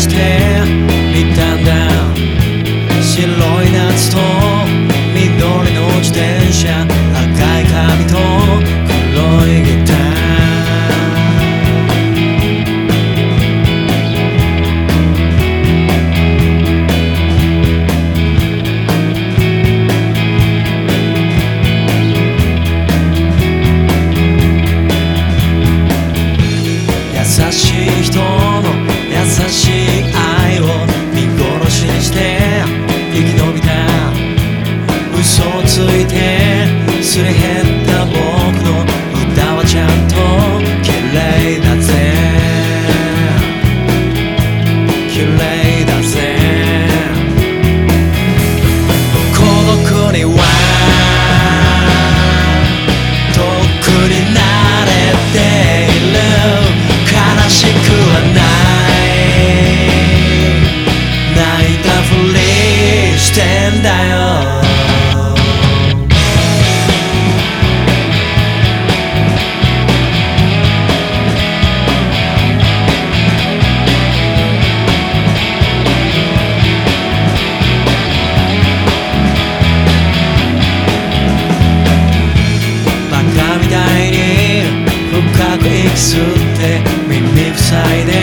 Este mit andam, sie leunert strong. 塞で